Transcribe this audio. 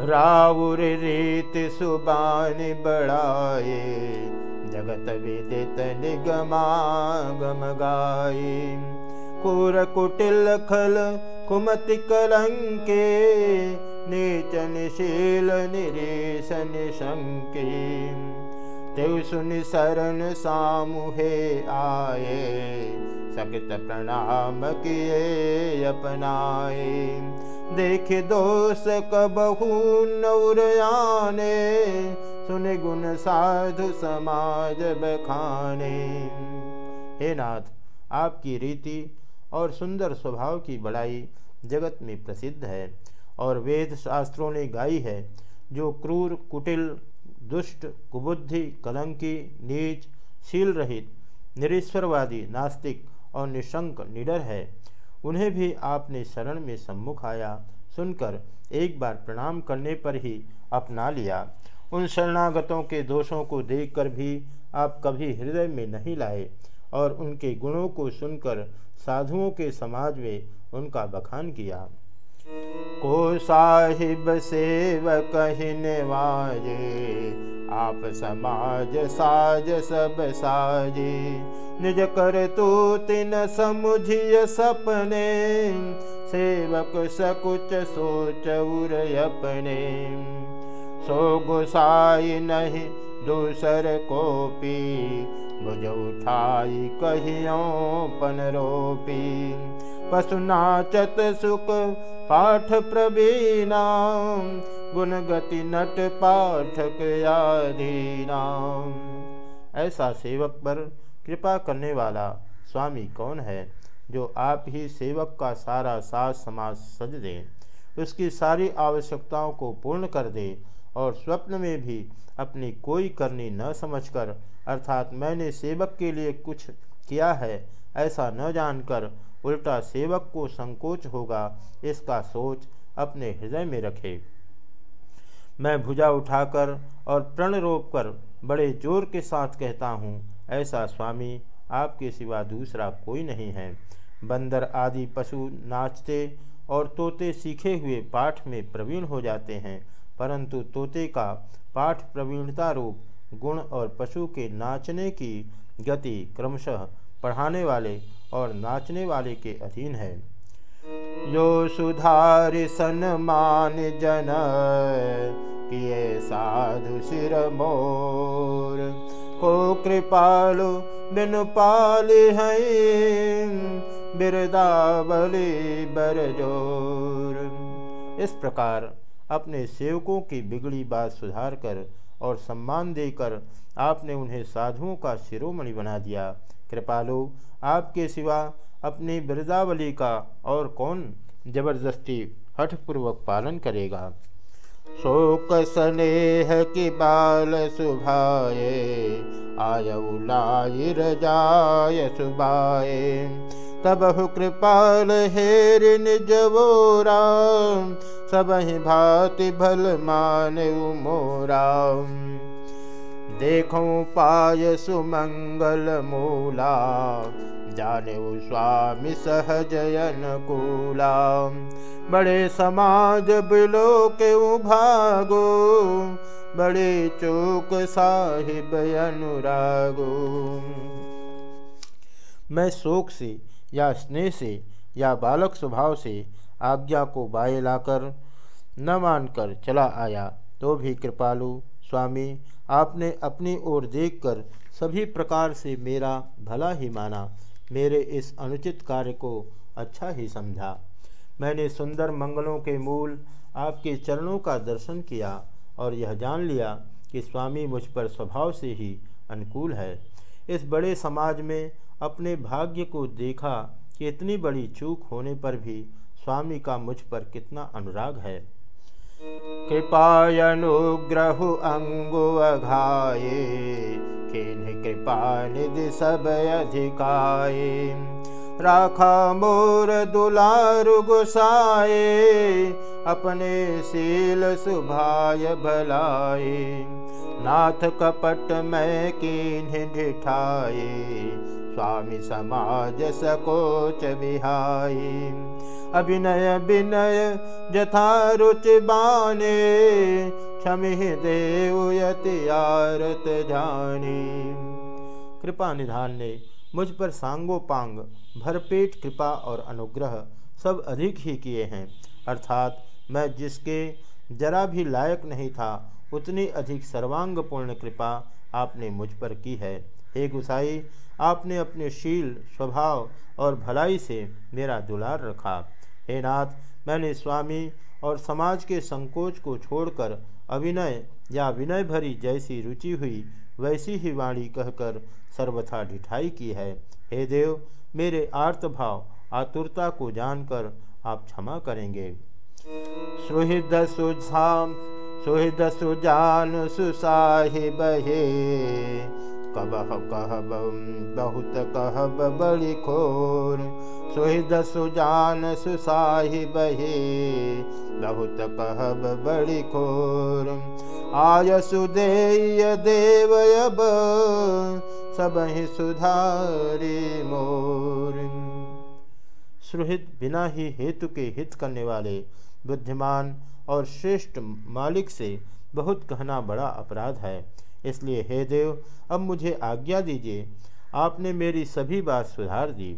रीत सुबान बढ़ाए जगत विदित निगमागम गाये। कुर कुटिल खल कुमति कलंके नीच निशील निरेश निशंके तेव सुन शरण सामुहे आए सकित प्रणाम किए अपनाए देख दोष कबहू नौरयाने सुन गुण साधु समाज बखाने। हे नाथ, आपकी रीति और सुंदर स्वभाव की बड़ाई जगत में प्रसिद्ध है और वेद शास्त्रों ने गाई है, जो क्रूर, कुटिल, दुष्ट, कुबुद्धि, कलंकी, नीच, शील रहित, निरीश्वरवादी, नास्तिक और निशंक निडर है। उन्हें भी आपने शरण में सम्मुख आया, सुनकर एक बार प्रणाम करने पर ही अपना लिया। उन शरणागतों के दोषों को देखकर भी आप कभी हृदय में नहीं लाए और उनके गुणों को सुनकर साधुओं के समाज में उनका बखान किया। को साहिब सेवक नवाजे आप समाज साज सब साजे। निज कर तो तिन समुझिय सपने, सेवक सकुच सोच उर अपने। सो गुसाई नहीं दूसर को पी उठाई कहियो पन रोपी। पशु नाचत सुख, पाठ प्रवीणा गुण गति नट पाठक आधीना ऐसा सेवक पर कृपा करने वाला स्वामी कौन है, जो आप ही सेवक का सारा सास समाज सज दे, उसकी सारी आवश्यकताओं को पूर्ण कर दे और स्वप्न में भी अपनी कोई करनी न समझकर, अर्थात मैंने सेवक के लिए कुछ किया है, ऐसा न जानकर उल्टा सेवक को संकोच होगा, इसका सोच अपने हृदय में रखे। मैं भुजा उठाकर और प्रण रोप कर बड़े ज़ोर के साथ कहता हूँ, ऐसा स्वामी, आपके सिवा दूसरा कोई नहीं है। बंदर आदि पशु नाचते और तोते सीखे हुए पाठ में प्रवीण हो जाते हैं, परंतु तोते का पाठ प्रवीणता रूप गुण और पशु के नाचने की गति क्रमशः पढ़ाने वाले और नाचने वाले के अधीन है। यो सुधार सन्मान जन, किए साधु सिर मोर। को कृपालु बिन पाल है, बिरदावली बरजोर इस प्रकार अपने सेवकों की बिगड़ी बात सुधार कर और सम्मान देकर आपने उन्हें साधुओं का शिरोमणि बना दिया। कृपालु, आपके सिवा अपनी बिरदावली का और कौन ज़बरदस्ती हठपूर्वक पालन करेगा? शोक स्नेह की बाल सुभाए आय जाय सुभाए। तब कृपाल हेर निजवोरा सब भाति भल मान मोरा देखो पाय सुमंगल मूला, जाने स्वामी सहजयन कूला बड़े समाज बिलो के भागो, बड़े चौक साहिब अनुरागो। मैं शोक से, या स्नेह से, या बालक स्वभाव से आज्ञा को बाए लाकर न मानकर चला आया तो भी कृपालु स्वामी आपने अपनी ओर देखकर सभी प्रकार से मेरा भला ही माना। मेरे इस अनुचित कार्य को अच्छा ही समझा। मैंने सुंदर मंगलों के मूल आपके चरणों का दर्शन किया और यह जान लिया कि स्वामी मुझ पर स्वभाव से ही अनुकूल है। इस बड़े समाज में अपने भाग्य को देखा कि इतनी बड़ी चूक होने पर भी स्वामी का मुझ पर कितना अनुराग है। कृपानुग्रह अंगो अघाये कृपा निधि सब अधिकाये राखा मोर दुलारु अपने सील सुभाय भलाए नाथ कपट मैं की ढिठाए स्वामी समाज सकोच बिहाई। अभिनय, विनय जथा रुचि बाने, क्षमि देव यति आरत जानी। कृपा निधान ने मुझ पर सांगोपांग, भरपेट कृपा और अनुग्रह सब अधिक ही किए हैं। अर्थात मैं जिसके जरा भी लायक नहीं था, उतनी अधिक सर्वांग पूर्ण कृपा आपने मुझ पर की है। हे गुसाई आपने अपने शील, स्वभाव और भलाई से मेरा दुलार रखा। हे नाथ, मैंने स्वामी और समाज के संकोच को छोड़कर अभिनय या विनय भरी जैसी रुचि हुई, वैसी ही वाणी कहकर सर्वथा ढिठाई की है। हे देव, मेरे आर्तभाव आतुरता को जानकर आप क्षमा करेंगे। सुहृद सुझाम सुहृद सुजान कबह कहब बहुत कहब बड़ी खोर सुहृद सुजान सुसाहिब हे बहुत कहब बड़ी खोर आय सुदेय देव अब सब ही सुधारी मोर। सुहृद बिना ही हेतु के हित करने वाले, बुद्धिमान और श्रेष्ठ मालिक से बहुत कहना बड़ा अपराध है। इसलिए हे देव अब मुझे आज्ञा दीजिए। आपने मेरी सभी बात सुधार दी।